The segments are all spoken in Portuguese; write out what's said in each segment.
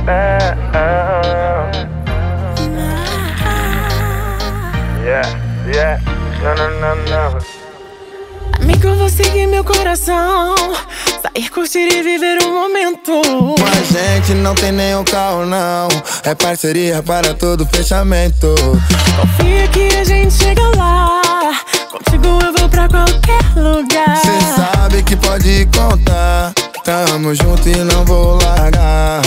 Amigo, eu. Amigo, vou seguir meu coração. Sair, curtir e viver o um momento. Com a gente não tem nenhum carro, não. É parceria para todo fechamento. Confia que a gente chega lá. Contigo eu vou pra qualquer lugar. Cê sabe que pode contar. Tamo junto e não vou largar.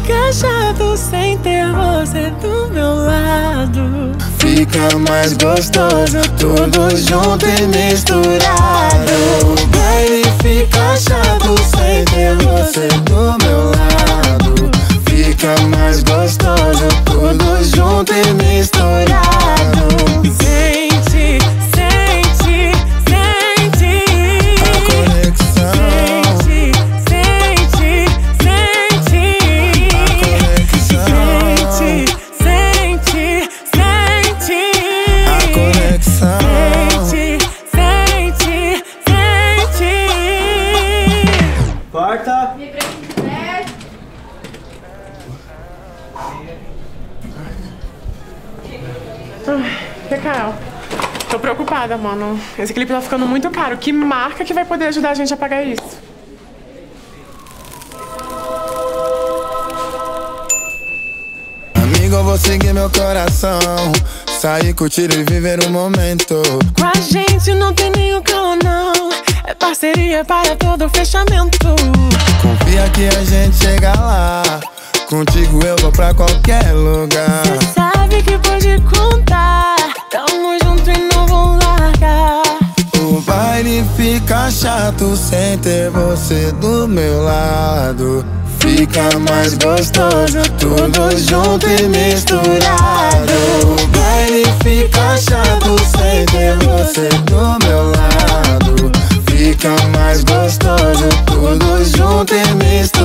O baile fica chato sem ter você do meu lado. Fica mais gostoso, tudo junto e misturado. Baile fica chato sem ter você do meu lado. Fica mais gostoso, Raquel, tô preocupada, mano. Esse clipe tá ficando muito caro. Que marca que vai poder ajudar a gente a pagar isso? Amigo, eu vou seguir meu coração. Sair, curtir e viver o momento. Com a gente não tem nenhum cão, não. É parceria para todo fechamento. Confia que a gente chega lá. Contigo eu vou pra qualquer lugar. fica chato sem ter você do meu lado. Fica mais gostoso, tudo junto e misturado. O baile fica chato sem ter você do meu lado. Fica mais gostoso, tudo junto e misturado.